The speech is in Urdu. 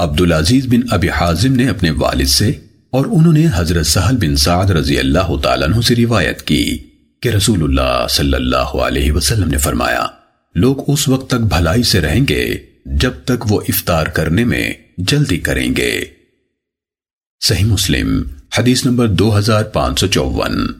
عبدالعزیز بن ابی حازم نے اپنے والد سے اور انہوں نے حضرت سہل بن سعد رضی اللہ تعالیٰ عنہ سے روایت کی کہ رسول اللہ صلی اللہ علیہ وسلم نے فرمایا، لوگ اس وقت تک بھلائی سے رہیں گے جب تک وہ افطار کرنے میں جلدی کریں گے۔ صحیح مسلم، حدیث نمبر دو ہزار پانچ سو چوون۔